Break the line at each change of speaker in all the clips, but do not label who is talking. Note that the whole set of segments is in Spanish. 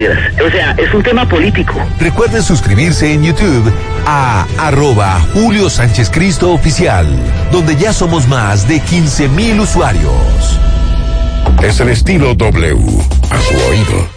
O sea, es un tema político.
Recuerden suscribirse en YouTube a arroba Julio Sánchez Cristo Oficial, donde ya somos más de 15 mil usuarios.
Es el estilo W, a su oído.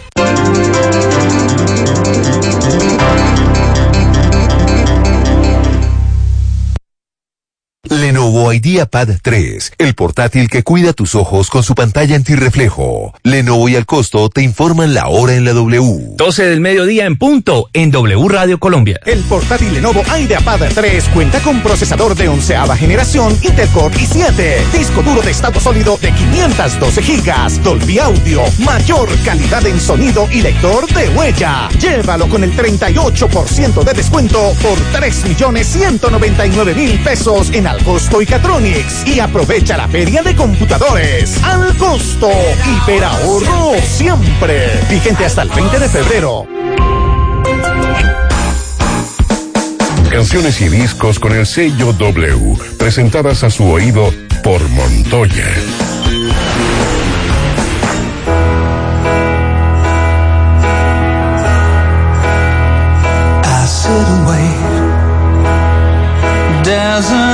Lenovo IdeaPad 3, el portátil que cuida tus ojos con su pantalla antirreflejo. Lenovo y al costo te informan la hora en la W.
12 del mediodía en punto en W Radio Colombia.
El portátil Lenovo IdeaPad 3 cuenta con procesador de onceava generación Intel Core i7, disco duro de estado sólido de 512 GB, Dolby Audio, mayor calidad en sonido y lector de huella. Llévalo con el 38% de descuento por 3.199.000 pesos en Al Costo y Catronics y aprovecha la feria de computadores. Al Costo, hiperahorro siempre. Vigente hasta el 20 de febrero.
Canciones y discos con el sello W, presentadas a su oído por Montoya.
I sit and wait. There's an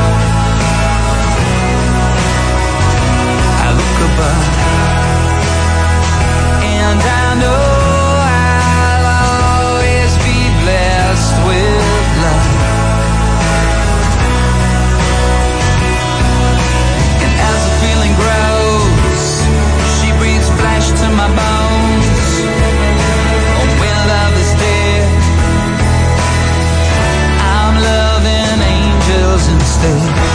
thing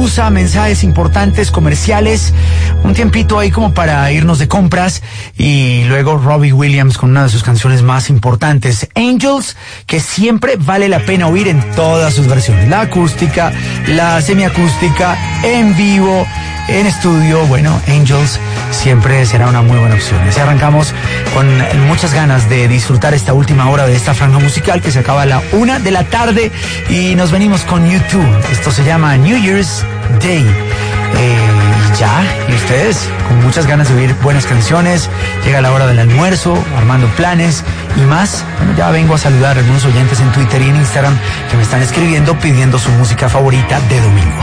pausa, mensajes importantes, comerciales, un tiempito ahí como para irnos de compras y luego Robbie Williams con una de sus canciones más importantes, Angels, que siempre vale la pena oír en todas sus versiones, la acústica, la semiacústica, en vivo, en estudio, bueno, Angels siempre será una muy buena opción. Así arrancamos con muchas ganas de disfrutar esta última hora de esta franja musical que se acaba a la una de la tarde y nos venimos con YouTube. Esto se llama New Year's Day. Eh, ya, y ustedes con muchas ganas de oír buenas canciones, llega la hora del almuerzo, armando planes y más. Bueno, ya vengo a saludar a algunos oyentes en Twitter y en Instagram que me están escribiendo pidiendo su música favorita de domingo.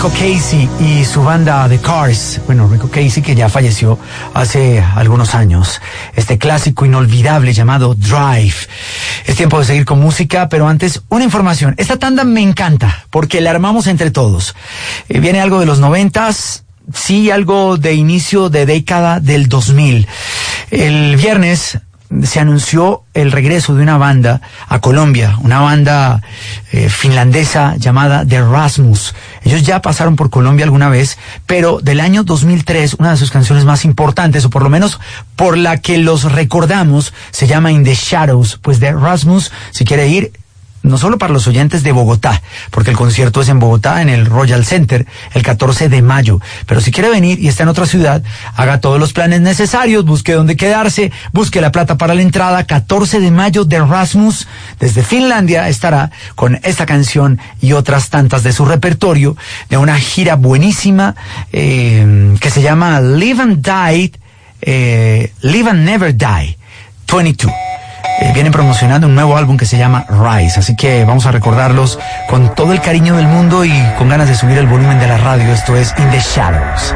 Rico Casey y su banda The Cars. Bueno, Rico Casey que ya falleció hace algunos años. Este clásico inolvidable llamado Drive. Es tiempo de seguir con música, pero antes una información. Esta tanda me encanta porque la armamos entre todos. Eh, viene algo de los noventas, sí algo de inicio de década del 2000. El viernes se anunció el regreso de una banda a Colombia, una banda eh, finlandesa llamada The Rasmus. Ellos ya pasaron por Colombia alguna vez, pero del año 2003, una de sus canciones más importantes, o por lo menos por la que los recordamos, se llama In the Shadows. Pues The Rasmus, si quiere ir, no solo para los oyentes de Bogotá, porque el concierto es en Bogotá, en el Royal Center, el 14 de mayo. Pero si quiere venir y está en otra ciudad, haga todos los planes necesarios, busque dónde quedarse, busque la plata para la entrada. 14 de mayo de Rasmus, desde Finlandia, estará con esta canción y otras tantas de su repertorio, de una gira buenísima eh, que se llama Live and Die, eh, Live and Never Die 22. Eh, vienen promocionando un nuevo álbum que se llama Rise. Así que vamos a recordarlos con todo el cariño del mundo y con ganas de subir el volumen de la radio. Esto es In the Shadows.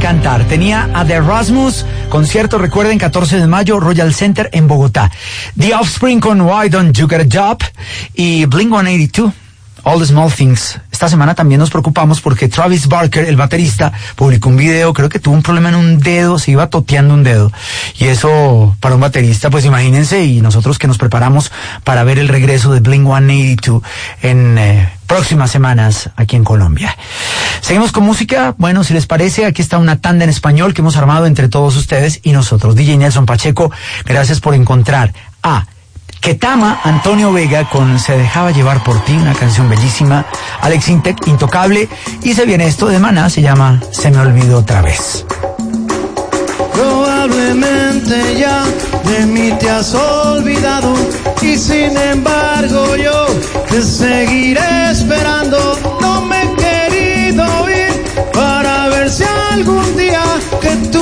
Encantar. Tenía a The Rasmus, concierto, recuerden, 14 de mayo, Royal Center en Bogotá. The Offspring con Why Don't You Get a Job y Blink 182. All the Small Things. Esta semana también nos preocupamos porque Travis Barker, el baterista, publicó un video, creo que tuvo un problema en un dedo, se iba toteando un dedo. Y eso, para un baterista, pues imagínense, y nosotros que nos preparamos para ver el regreso de Blink 182 en eh, próximas semanas aquí en Colombia. Seguimos con música. Bueno, si les parece, aquí está una tanda en español que hemos armado entre todos ustedes y nosotros. DJ Nelson Pacheco, gracias por encontrar a Ketama, Antonio Vega con Se dejaba llevar por ti, una canción bellísima, Alex Intec, Intocable, y se viene esto de Maná, se llama Se me olvidó otra vez.
Probablemente ya de mí te has olvidado y sin embargo yo te seguiré esperando. No me he querido ir para ver si algún día que tú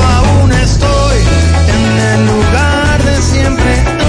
aún estoy en el lugar de siempre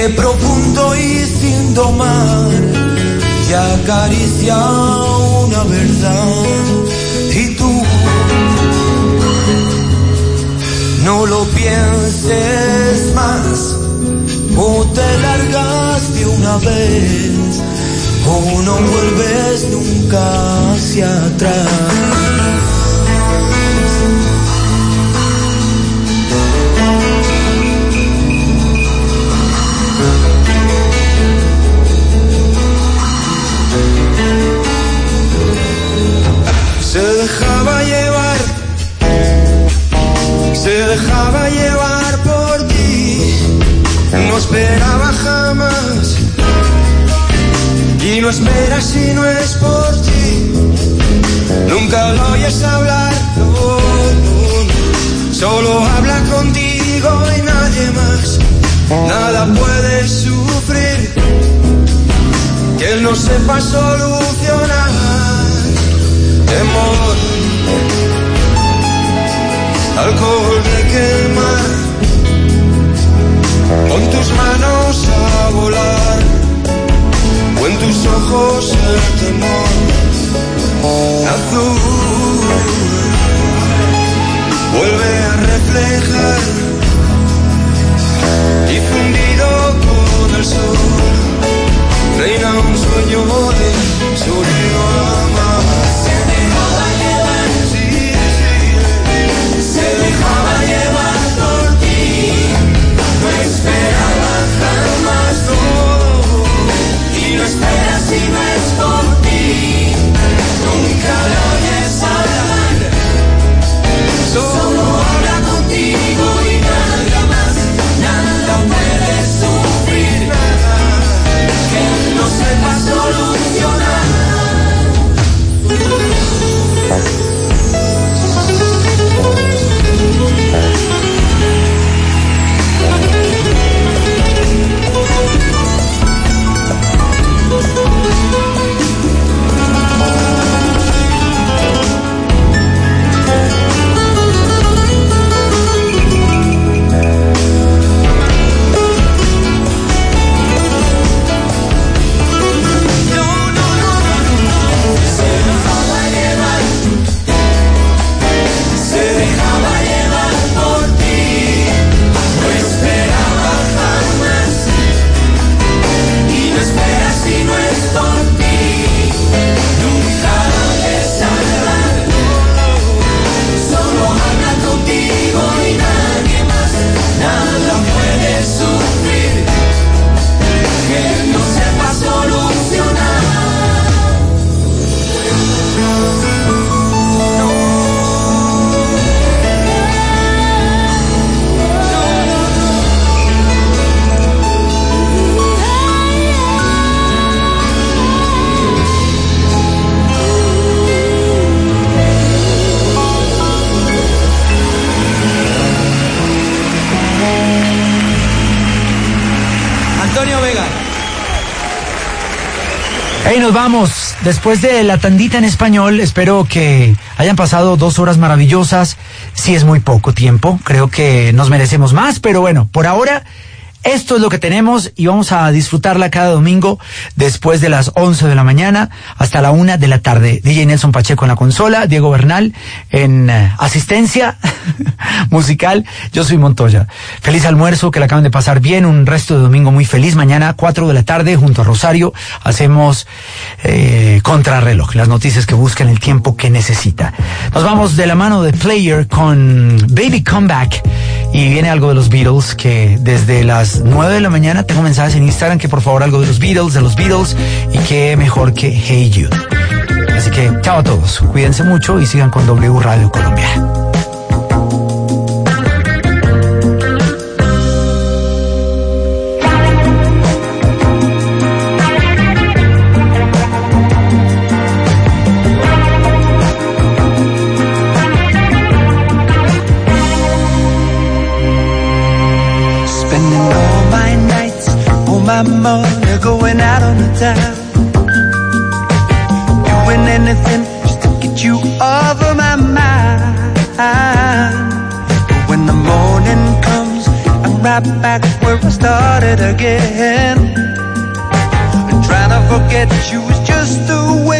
que profundo y sin domar y acaricia una verdad y tú no lo pienses más o te largas de una vez o no vuelves nunca hacia atrás.
dejaba llevar por ti, no esperaba jamás. Y no esperas si no es por ti, nunca lo oyes hablar, no, no. solo habla contigo y nadie más. Nada puede sufrir que él no sepa solucionar. Temor, alcohol aquel mar. Con tus manos a volar, o en
tus ojos el temor azul. Vuelve a reflejar
Nos vamos. Después de la tandita en español, espero que hayan pasado dos horas maravillosas. Sí es muy poco tiempo, creo que nos merecemos más, pero bueno, por ahora esto es lo que tenemos y vamos a disfrutarla cada domingo después de las 11 de la mañana hasta la 1 de la tarde. DJ Nelson Pacheco en la consola, Diego Bernal en eh, asistencia musical. Yo soy Montoya. Feliz almuerzo, que la acaban de pasar bien, un resto de domingo muy feliz. Mañana 4 de la tarde junto a Rosario hacemos eh, contrarreloj, las noticias que buscan el tiempo que necesita. Nos vamos de la mano de Player con Baby Comeback y viene algo de los Beatles que desde las 9 de la mañana tengo mensajes en Instagram que por favor algo de los Beatles, de los Beatles y que mejor que Hey You. Así que chao a todos, cuídense mucho y sigan con W Radio Colombia.
My money going out on the town. Doing anything just to get you off of my mind. But when the morning comes, I'm right back where I started again. And trying to forget you is just a waste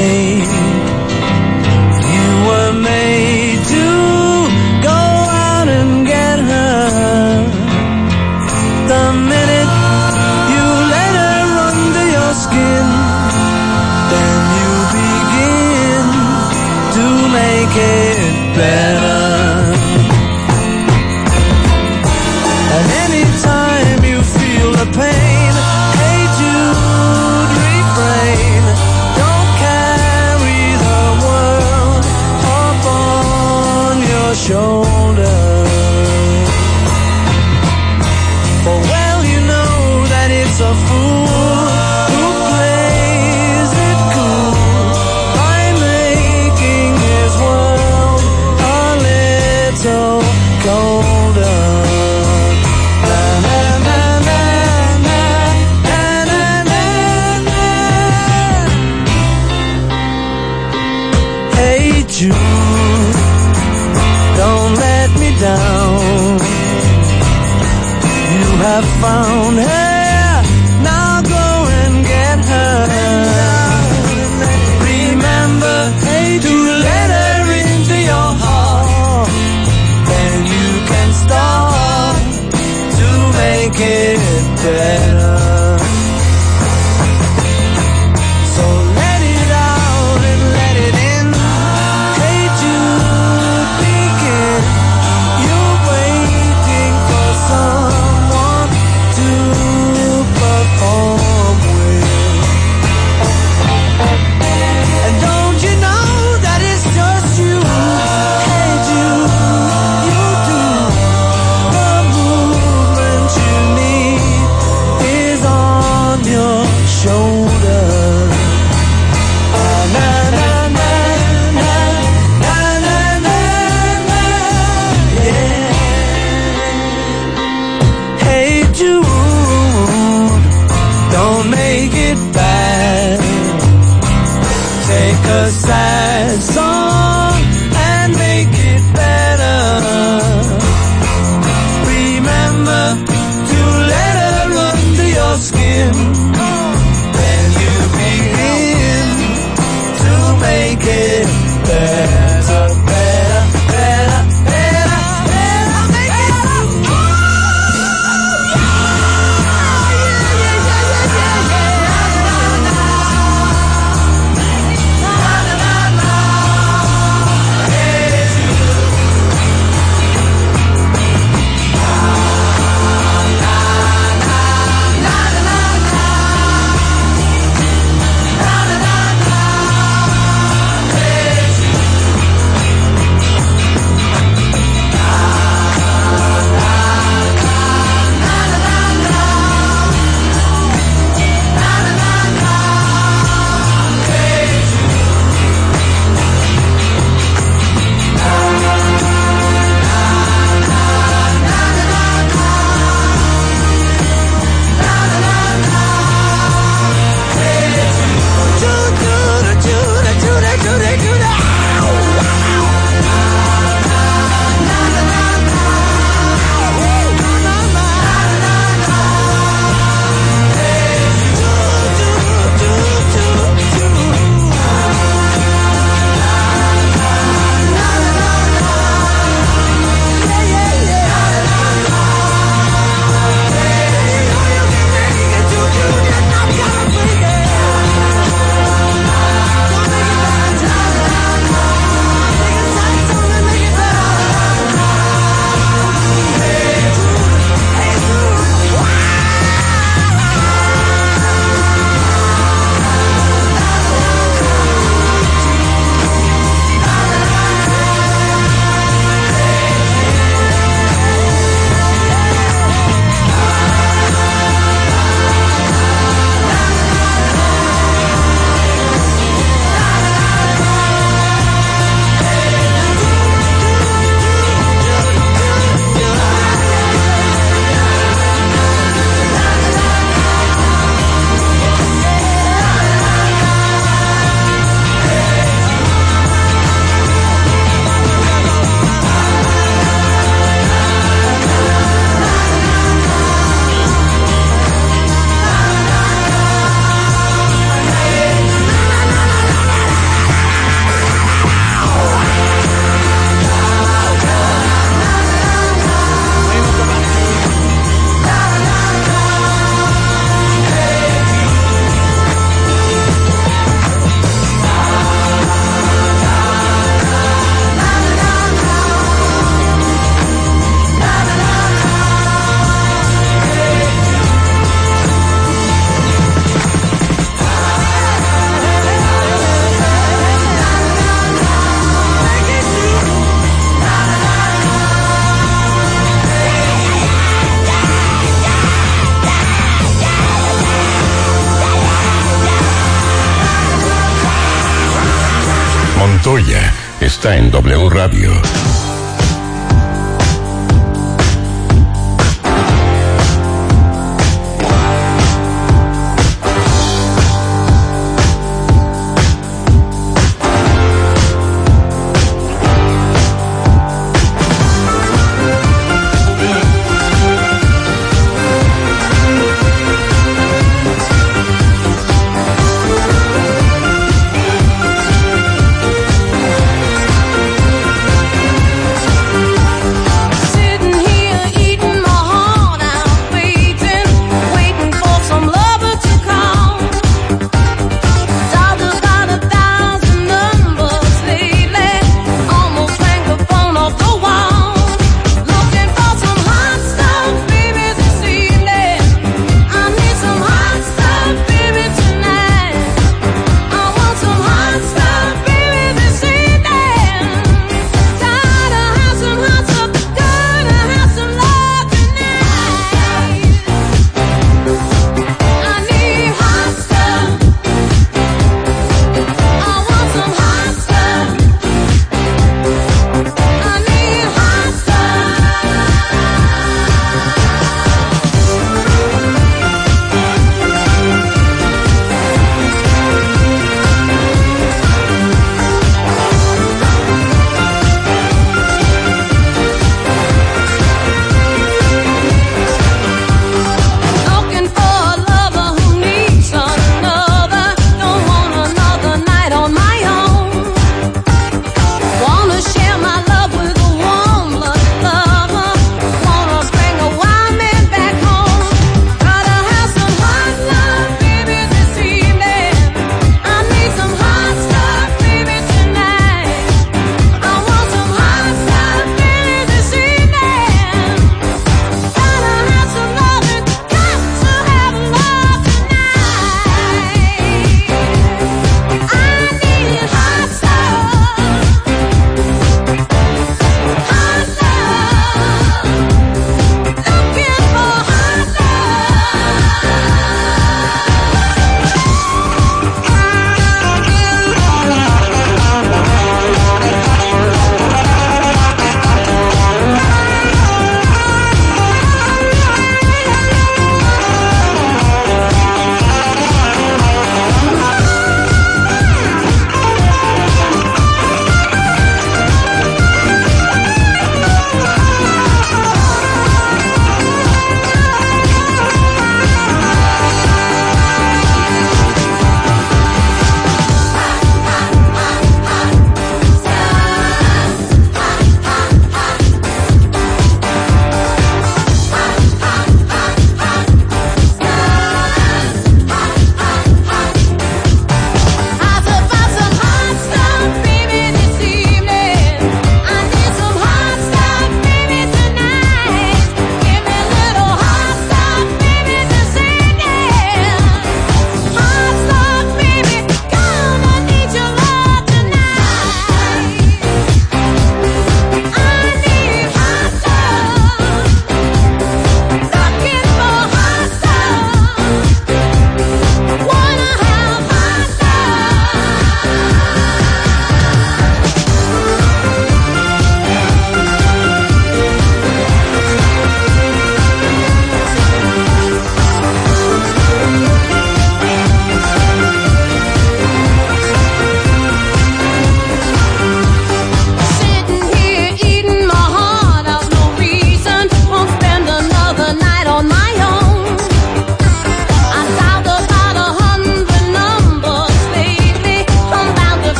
Está en W Radio.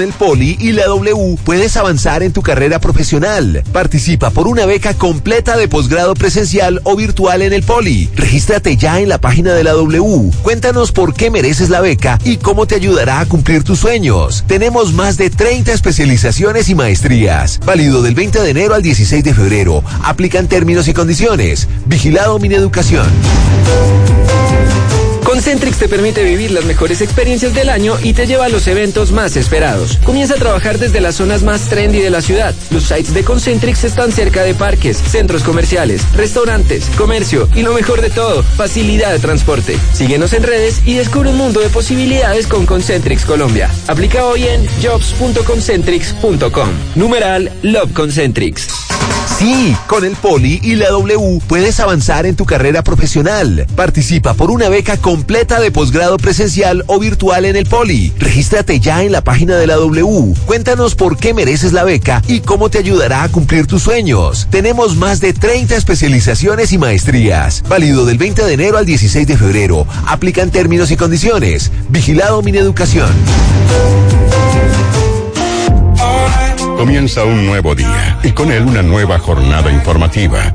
El Poli y la W puedes avanzar en tu carrera profesional. Participa por una beca completa de posgrado presencial o virtual en el Poli. Regístrate ya en la página de la W. Cuéntanos por qué mereces la beca y cómo te ayudará a cumplir tus sueños. Tenemos más de 30 especializaciones y maestrías. Válido del 20 de enero al 16 de febrero. Aplican términos y condiciones. Vigilado Mineducación.
Concentrix te permite vivir las mejores experiencias del año y te lleva a los eventos más esperados. Comienza a trabajar desde las zonas más trendy de la ciudad. Los sites de Concentrix están cerca de parques, centros comerciales, restaurantes, comercio y lo mejor de todo, facilidad de transporte. Síguenos en redes y descubre un mundo de posibilidades con Concentrix Colombia. Aplica hoy en jobs.concentrix.com. Numeral Love Concentrix.
Sí, con el Poli y la W puedes avanzar en tu carrera profesional. Participa por una beca completa de posgrado presencial o virtual en el Poli. Regístrate ya en la página de la W. Cuéntanos por qué mereces la beca y cómo te ayudará a cumplir tus sueños. Tenemos más de 30 especializaciones y maestrías. Válido del 20 de enero al 16 de febrero. Aplican términos y condiciones. Vigilado Mineducación.
Comienza un nuevo día y con él una nueva jornada informativa.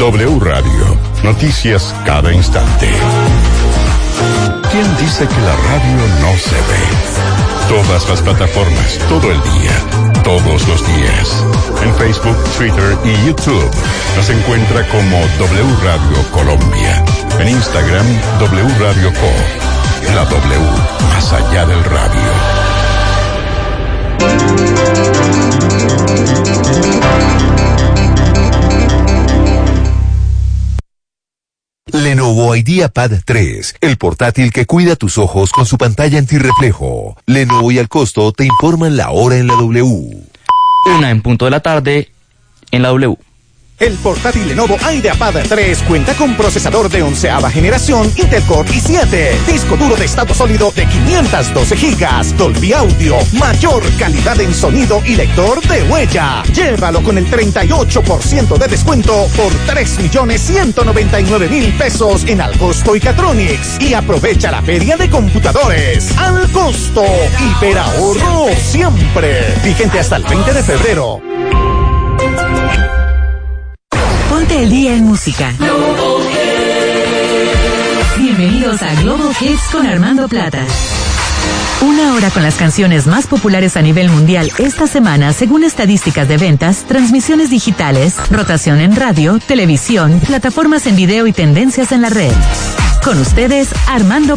W Radio, noticias cada instante. ¿Quién dice que la radio no se ve? Todas las plataformas, todo el día, todos los días. En Facebook, Twitter y YouTube nos encuentra como W Radio Colombia. En Instagram, W Radio Co. La W, más allá del radio.
Lenovo IdeaPad 3, el portátil que cuida tus ojos con su pantalla antirreflejo. Lenovo y al costo te informan la hora en la W.
Una en punto de la tarde en la W.
El portátil Lenovo IdeaPad 3 cuenta con procesador de onceava generación Intel Core i7, disco duro de estado sólido de 512 GB, Dolby Audio, mayor calidad en sonido y lector de huella. Llévalo con el 38% de descuento por 3.199.000 pesos en Alcosto y Catronics y aprovecha la feria de computadores. Al costo, hiperahorro siempre. Vigente hasta el 20 de febrero.
Ponte el día en música. Bienvenidos a Global Hits con Armando Plata. Una hora con las canciones más populares a nivel mundial esta semana según estadísticas de ventas, transmisiones digitales, rotación en radio, televisión, plataformas en video y tendencias en la red. Con ustedes, Armando